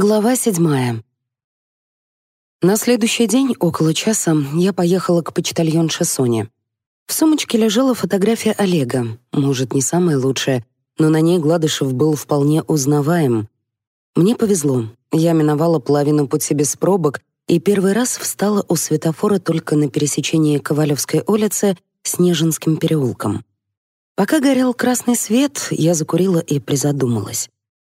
Глава седьмая. На следующий день, около часа, я поехала к почтальонше Соне. В сумочке лежала фотография Олега, может, не самая лучшая, но на ней Гладышев был вполне узнаваем. Мне повезло. Я миновала половину пути без пробок и первый раз встала у светофора только на пересечении Ковалевской улицы с Нежинским переулком. Пока горел красный свет, я закурила и призадумалась.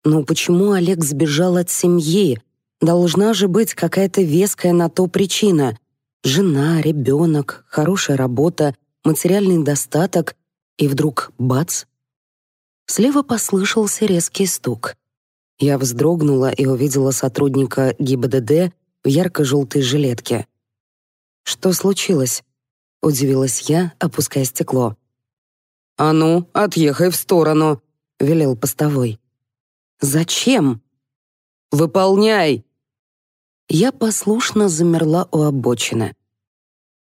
Но почему Олег сбежал от семьи? Должна же быть какая-то веская на то причина. Жена, ребенок, хорошая работа, материальный достаток. И вдруг бац! Слева послышался резкий стук. Я вздрогнула и увидела сотрудника ГИБДД в ярко-желтой жилетке. «Что случилось?» — удивилась я, опуская стекло. «А ну, отъехай в сторону!» — велел постовой. Зачем? Выполняй. Я послушно замерла у обочины.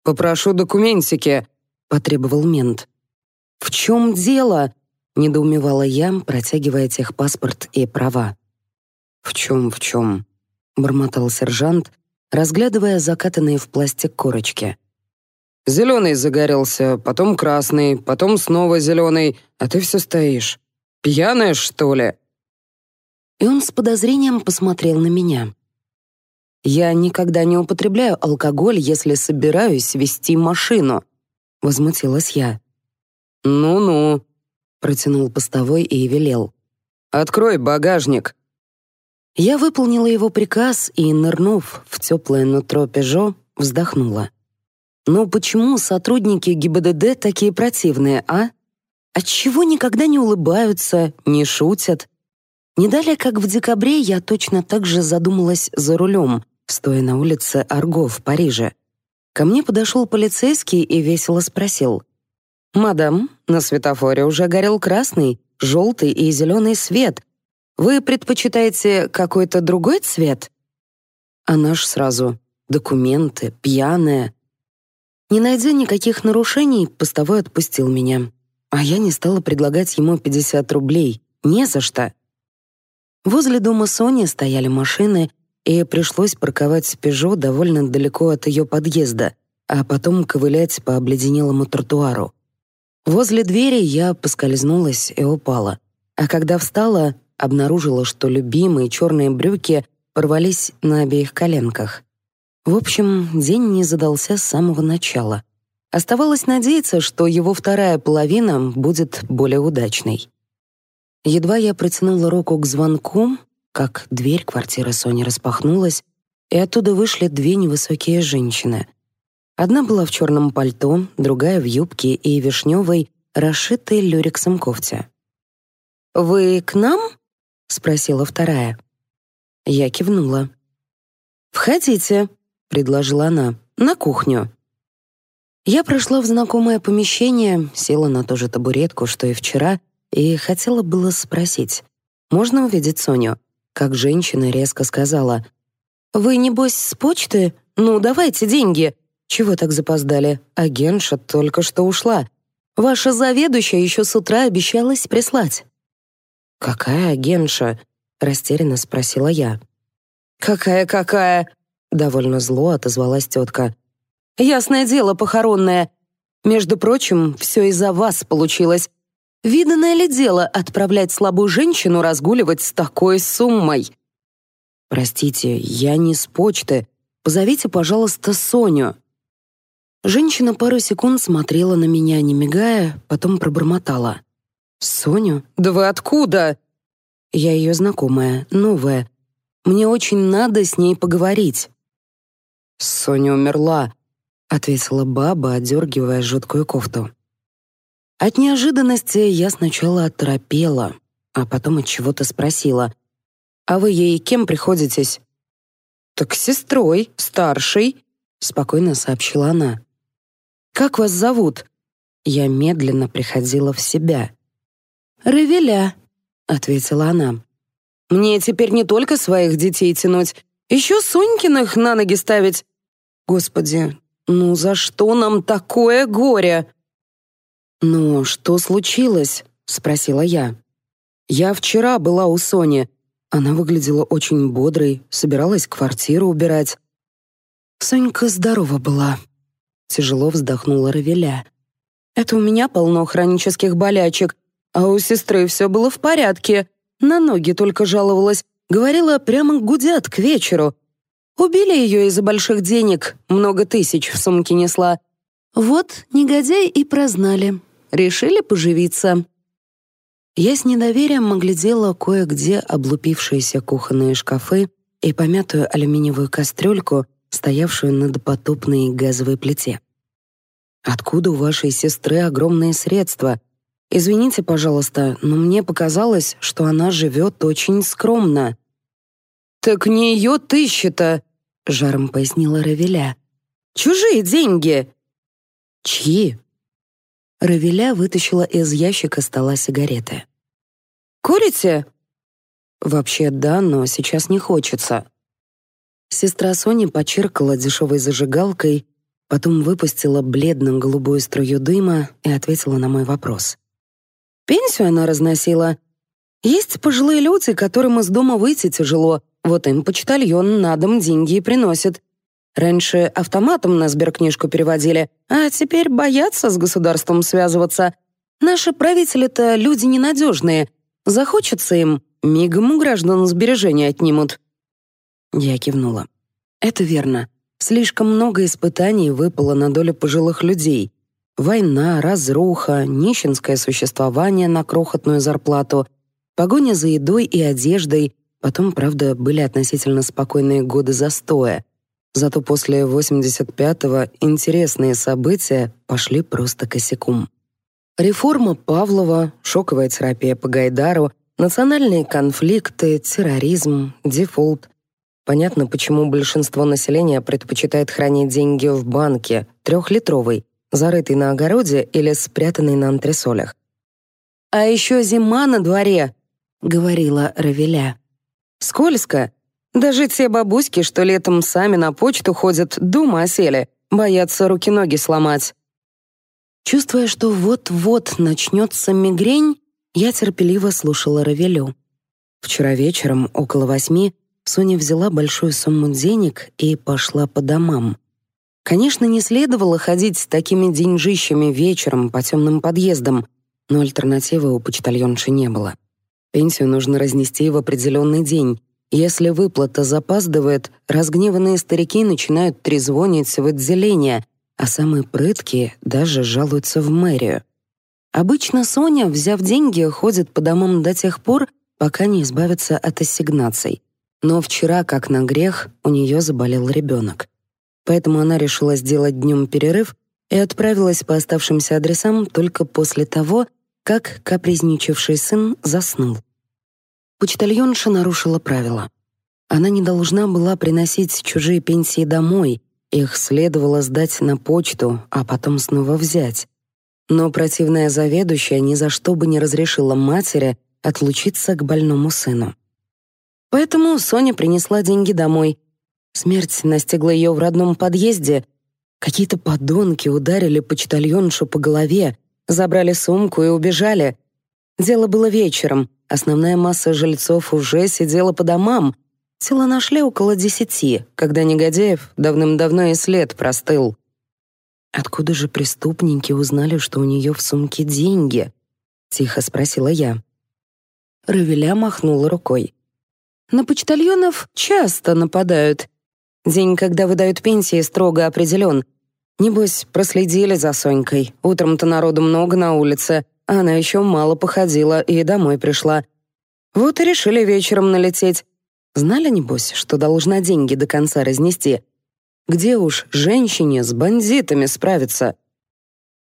Попрошу документики, потребовал мент. В чем дело? недоумевала я, протягивая техпаспорт и права. В чем, в чем? бормотал сержант, разглядывая закатанные в пластик корочки. Зеленый загорелся, потом красный, потом снова зеленый, а ты все стоишь. Пьяная, что ли? и он с подозрением посмотрел на меня. «Я никогда не употребляю алкоголь, если собираюсь вести машину», — возмутилась я. «Ну-ну», — протянул постовой и велел. «Открой багажник». Я выполнила его приказ и, нырнув в теплое нутро «Пежо», вздохнула. Но почему сотрудники ГИБДД такие противные, а? Отчего никогда не улыбаются, не шутят?» Не далее, как в декабре, я точно так же задумалась за рулем, стоя на улице Арго в Париже. Ко мне подошел полицейский и весело спросил. «Мадам, на светофоре уже горел красный, желтый и зеленый свет. Вы предпочитаете какой-то другой цвет?» «А Она ж сразу «документы», «пьяная». Не найдя никаких нарушений, постовой отпустил меня. А я не стала предлагать ему 50 рублей. Не за что. Возле дома Сони стояли машины, и пришлось парковать «Пежо» довольно далеко от ее подъезда, а потом ковылять по обледенелому тротуару. Возле двери я поскользнулась и упала. А когда встала, обнаружила, что любимые черные брюки порвались на обеих коленках. В общем, день не задался с самого начала. Оставалось надеяться, что его вторая половина будет более удачной. Едва я протянула руку к звонку, как дверь квартиры Сони распахнулась, и оттуда вышли две невысокие женщины. Одна была в черном пальто, другая в юбке и вишневой, расшитой люрексом кофте. «Вы к нам?» — спросила вторая. Я кивнула. «Входите», — предложила она, — «на кухню». Я прошла в знакомое помещение, села на ту же табуретку, что и вчера, и хотела было спросить, «Можно увидеть Соню?» Как женщина резко сказала, «Вы, небось, с почты? Ну, давайте деньги!» «Чего так запоздали? Агентша только что ушла. Ваша заведующая еще с утра обещалась прислать». «Какая агентша?» — растерянно спросила я. «Какая-какая?» — довольно зло отозвалась тетка. «Ясное дело, похоронное. Между прочим, все из-за вас получилось. Виданное ли дело отправлять слабую женщину разгуливать с такой суммой? «Простите, я не с почты. Позовите, пожалуйста, Соню». Женщина пару секунд смотрела на меня, не мигая, потом пробормотала. «Соню? Да вы откуда?» «Я ее знакомая, новая. Мне очень надо с ней поговорить». «Соня умерла», — ответила баба, одергивая жуткую кофту. От неожиданности я сначала оторопела, а потом от чего-то спросила. «А вы ей кем приходитесь?» «Так сестрой, старшей», — спокойно сообщила она. «Как вас зовут?» Я медленно приходила в себя. «Ревеля», — ответила она. «Мне теперь не только своих детей тянуть, еще Сонькиных на ноги ставить. Господи, ну за что нам такое горе?» «Ну, что случилось?» — спросила я. «Я вчера была у Сони. Она выглядела очень бодрой, собиралась квартиру убирать». «Сонька здорова была», — тяжело вздохнула Равеля. «Это у меня полно хронических болячек, а у сестры все было в порядке. На ноги только жаловалась. Говорила, прямо гудят к вечеру. Убили ее из-за больших денег, много тысяч в сумке несла. Вот негодяй и прознали. Решили поживиться». Я с недоверием оглядела кое-где облупившиеся кухонные шкафы и помятую алюминиевую кастрюльку, стоявшую на допотопной газовой плите. «Откуда у вашей сестры огромные средства? Извините, пожалуйста, но мне показалось, что она живет очень скромно». «Так не ее тыщи-то!» — жаром пояснила Равеля. «Чужие деньги!» «Чьи?» Равеля вытащила из ящика стола сигареты. «Курите?» «Вообще да, но сейчас не хочется». Сестра Сони почиркала дешевой зажигалкой, потом выпустила бледно-голубую струю дыма и ответила на мой вопрос. «Пенсию она разносила. Есть пожилые люди, которым из дома выйти тяжело, вот им почтальон на дом деньги и приносит. Раньше автоматом на сберкнижку переводили, а теперь боятся с государством связываться. Наши правители-то люди ненадежные. Захочется им, мигом у граждан сбережения отнимут». Я кивнула. «Это верно. Слишком много испытаний выпало на долю пожилых людей. Война, разруха, нищенское существование на крохотную зарплату, погоня за едой и одеждой. Потом, правда, были относительно спокойные годы застоя. Зато после 85-го интересные события пошли просто косяком. Реформа Павлова, шоковая терапия по Гайдару, национальные конфликты, терроризм, дефолт. Понятно, почему большинство населения предпочитает хранить деньги в банке, трехлитровой, зарытой на огороде или спрятанной на антресолях. «А еще зима на дворе», — говорила Равеля. «Скользко, даже те бабуськи, что летом сами на почту ходят, дума осели, боятся руки-ноги сломать. Чувствуя, что вот-вот начнется мигрень, я терпеливо слушала Равелю. Вчера вечером, около восьми, Соня взяла большую сумму денег и пошла по домам. Конечно, не следовало ходить с такими деньжищами вечером по темным подъездам, но альтернативы у почтальонши не было. Пенсию нужно разнести в определенный день, если выплата запаздывает, разгневанные старики начинают трезвонить в отделение, а самые прыткие даже жалуются в мэрию. Обычно Соня, взяв деньги, ходит по домам до тех пор, пока не избавится от ассигнаций. Но вчера, как на грех, у нее заболел ребенок. Поэтому она решила сделать днем перерыв и отправилась по оставшимся адресам только после того, как капризничавший сын заснул. Почтальонша нарушила правила. Она не должна была приносить чужие пенсии домой, их следовало сдать на почту, а потом снова взять. Но противная заведующая ни за что бы не разрешила матери отлучиться к больному сыну. Поэтому Соня принесла деньги домой. Смерть настигла ее в родном подъезде. Какие-то подонки ударили почтальоншу по голове, забрали сумку и убежали. Дело было вечером — Основная масса жильцов уже сидела по домам. Тела нашли около десяти, когда негодяев давным-давно и след простыл. «Откуда же преступники узнали, что у нее в сумке деньги?» — тихо спросила я. Равеля махнула рукой. «На почтальонов часто нападают. День, когда выдают пенсии, строго определен. Небось, проследили за Сонькой. Утром-то народу много на улице она еще мало походила и домой пришла. Вот и решили вечером налететь. Знали, небось, что должна деньги до конца разнести. Где уж женщине с бандитами справиться?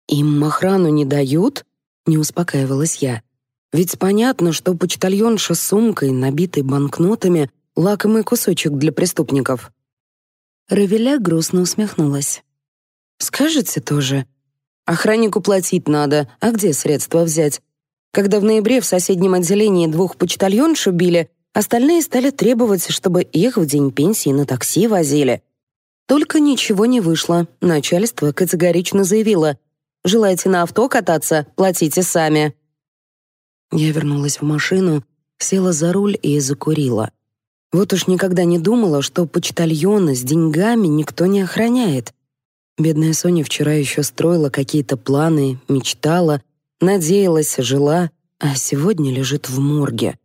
Им охрану не дают? Не успокаивалась я. Ведь понятно, что почтальонша с сумкой, набитой банкнотами, лакомый кусочек для преступников. Равеля грустно усмехнулась. «Скажете тоже, Охраннику платить надо, а где средства взять? Когда в ноябре в соседнем отделении двух почтальонш убили, остальные стали требовать, чтобы их в день пенсии на такси возили. Только ничего не вышло. Начальство категорично заявило: "Желаете на авто кататься, платите сами". Я вернулась в машину, села за руль и закурила. Вот уж никогда не думала, что почтальона с деньгами никто не охраняет. Бедная Соня вчера еще строила какие-то планы, мечтала, надеялась, жила, а сегодня лежит в морге.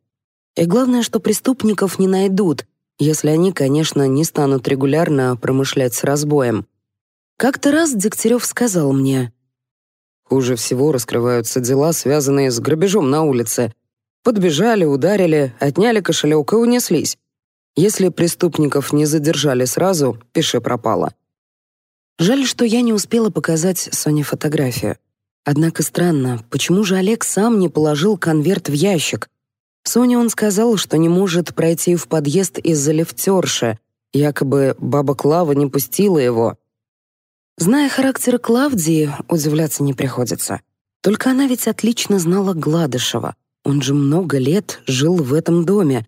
И главное, что преступников не найдут, если они, конечно, не станут регулярно промышлять с разбоем. Как-то раз Дегтярев сказал мне, «Хуже всего раскрываются дела, связанные с грабежом на улице. Подбежали, ударили, отняли кошелек и унеслись. Если преступников не задержали сразу, пиши пропало». Жаль, что я не успела показать Соне фотографию. Однако странно, почему же Олег сам не положил конверт в ящик? Соне он сказал, что не может пройти в подъезд из-за лифтерши, якобы баба Клава не пустила его. Зная характер Клавдии, удивляться не приходится. Только она ведь отлично знала Гладышева. Он же много лет жил в этом доме.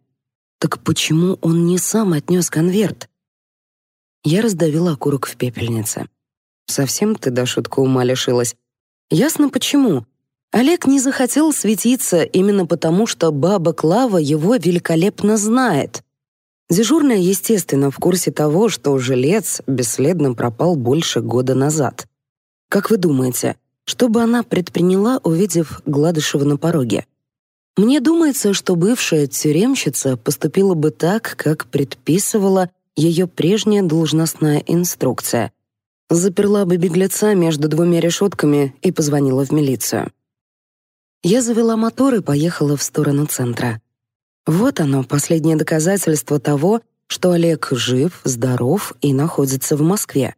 Так почему он не сам отнес конверт? Я раздавила окурок в пепельнице. Совсем ты до шутку ума лишилась. Ясно почему. Олег не захотел светиться именно потому, что баба Клава его великолепно знает. Дежурная, естественно, в курсе того, что жилец бесследно пропал больше года назад. Как вы думаете, что бы она предприняла, увидев Гладышева на пороге? Мне думается, что бывшая тюремщица поступила бы так, как предписывала ее прежняя должностная инструкция. Заперла бы беглеца между двумя решетками и позвонила в милицию. Я завела мотор и поехала в сторону центра. Вот оно, последнее доказательство того, что Олег жив, здоров и находится в Москве.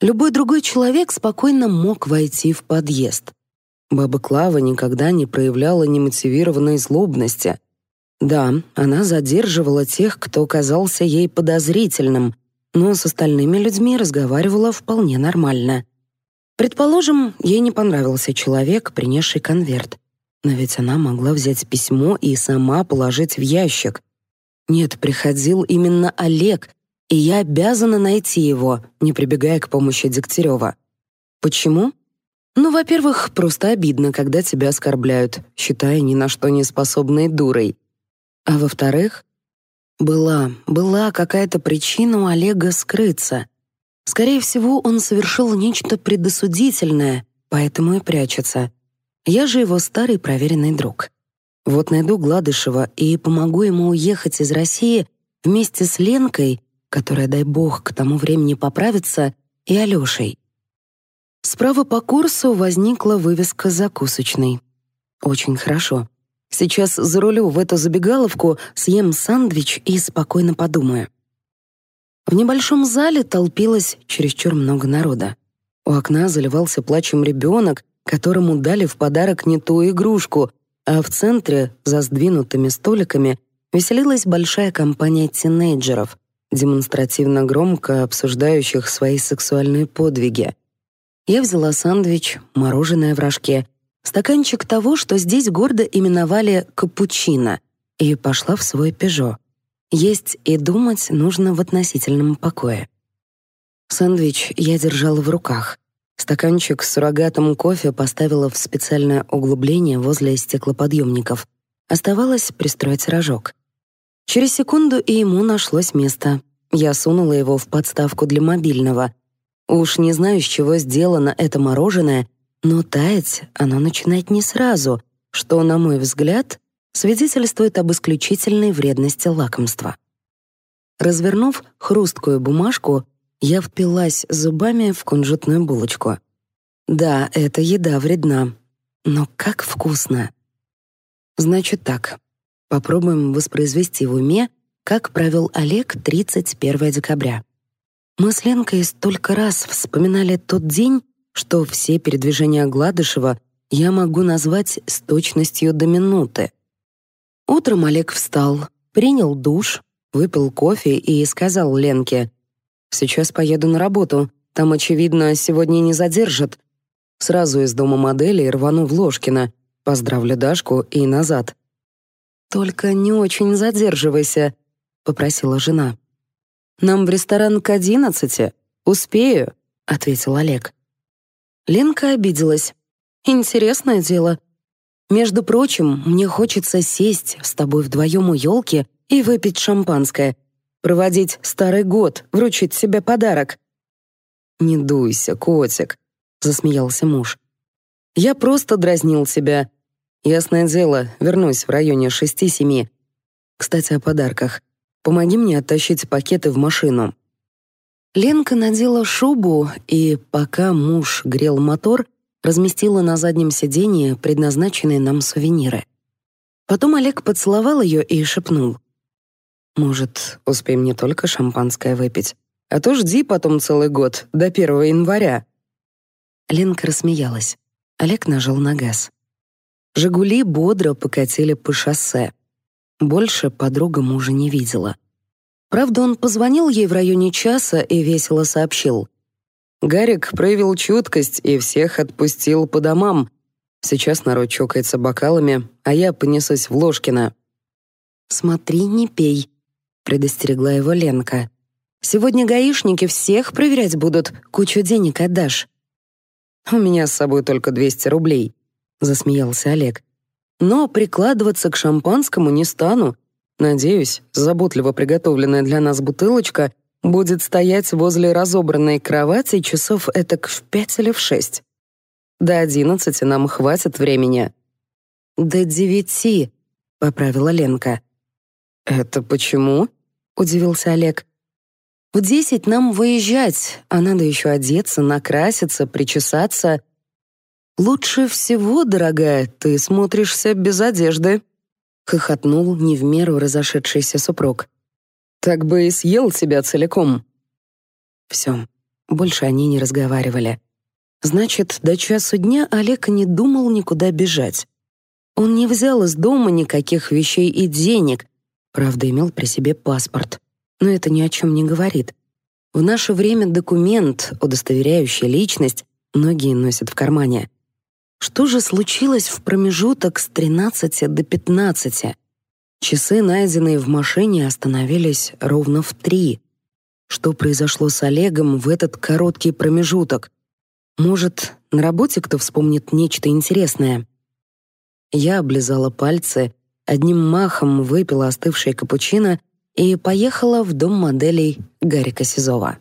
Любой другой человек спокойно мог войти в подъезд. Баба Клава никогда не проявляла немотивированной злобности — да, она задерживала тех, кто казался ей подозрительным, но с остальными людьми разговаривала вполне нормально. Предположим, ей не понравился человек, принесший конверт. Но ведь она могла взять письмо и сама положить в ящик. Нет, приходил именно Олег, и я обязана найти его, не прибегая к помощи Дегтярева. Почему? Ну, во-первых, просто обидно, когда тебя оскорбляют, считая ни на что не способной дурой. А во-вторых, была, была какая-то причина у Олега скрыться. Скорее всего, он совершил нечто предосудительное, поэтому и прячется. Я же его старый проверенный друг. Вот найду Гладышева и помогу ему уехать из России вместе с Ленкой, которая, дай бог, к тому времени поправится, и Алёшей. Справа по курсу возникла вывеска закусочной. Очень хорошо. Сейчас за рулю в эту забегаловку, съем сандвич и спокойно подумаю. В небольшом зале толпилось чересчур много народа. У окна заливался плачем ребенок, которому дали в подарок не ту игрушку, а в центре, за сдвинутыми столиками, веселилась большая компания тинейджеров, демонстративно громко обсуждающих свои сексуальные подвиги. Я взяла сандвич, мороженое в рожке стаканчик того, что здесь гордо именовали «капучино», и пошла в свой «Пежо». Есть и думать нужно в относительном покое. Сэндвич я держала в руках. Стаканчик с суррогатом кофе поставила в специальное углубление возле стеклоподъемников. Оставалось пристроить рожок. Через секунду и ему нашлось место. Я сунула его в подставку для мобильного. Уж не знаю, с чего сделано это мороженое — но таять оно начинает не сразу, что, на мой взгляд, свидетельствует об исключительной вредности лакомства. Развернув хрусткую бумажку, я впилась зубами в кунжутную булочку. Да, эта еда вредна, но как вкусно. Значит так, попробуем воспроизвести в уме, как провел Олег 31 декабря. Мы с Ленкой столько раз вспоминали тот день, что все передвижения Гладышева я могу назвать с точностью до минуты. Утром Олег встал, принял душ, выпил кофе и сказал Ленке, «Сейчас поеду на работу, там, очевидно, сегодня не задержат. Сразу из дома модели рвану в Ложкино, поздравлю Дашку и назад». «Только не очень задерживайся», — попросила жена. «Нам в ресторан к одиннадцати. Успею», — ответил Олег. Ленка обиделась. «Интересное дело. Между прочим, мне хочется сесть с тобой вдвоем у елки и выпить шампанское, проводить старый год, вручить себе подарок». «Не дуйся, котик», — засмеялся муж. «Я просто дразнил тебя. Ясное дело, вернусь в районе шести-семи. Кстати, о подарках. Помоги мне оттащить пакеты в машину. Ленка надела шубу и, пока муж грел мотор, разместила на заднем сиденье предназначенные нам сувениры. Потом Олег поцеловал ее и шепнул. «Может, успеем не только шампанское выпить, а то жди потом целый год, до 1 января». Ленка рассмеялась. Олег нажал на газ. «Жигули» бодро покатили по шоссе. Больше подруга мужа не видела — Правда, он позвонил ей в районе часа и весело сообщил. «Гарик проявил чуткость и всех отпустил по домам. Сейчас народ чокается бокалами, а я понесусь в Ложкино». «Смотри, не пей», — предостерегла его Ленка. «Сегодня гаишники всех проверять будут, кучу денег отдашь». «У меня с собой только 200 рублей», — засмеялся Олег. «Но прикладываться к шампанскому не стану, Надеюсь, заботливо приготовленная для нас бутылочка будет стоять возле разобранной кровати часов этак в пять или в шесть. До одиннадцати нам хватит времени. До девяти, поправила Ленка. Это почему? удивился Олег. В десять нам выезжать, а надо еще одеться, накраситься, причесаться. Лучше всего, дорогая, ты смотришься без одежды, хохотнул не в меру разошедшийся супруг. Так бы и съел тебя целиком. Все, Больше они не разговаривали. Значит, до часу дня Олег не думал никуда бежать. Он не взял из дома никаких вещей и денег, правда, имел при себе паспорт. Но это ни о чем не говорит. В наше время документ, удостоверяющий личность, многие носят в кармане. Что же случилось в промежуток с 13 до 15? Часы, найденные в машине, остановились ровно в три. Что произошло с Олегом в этот короткий промежуток? Может, на работе кто вспомнит нечто интересное? Я облизала пальцы, одним махом выпила остывшее капучино и поехала в дом моделей Гарика Сизова.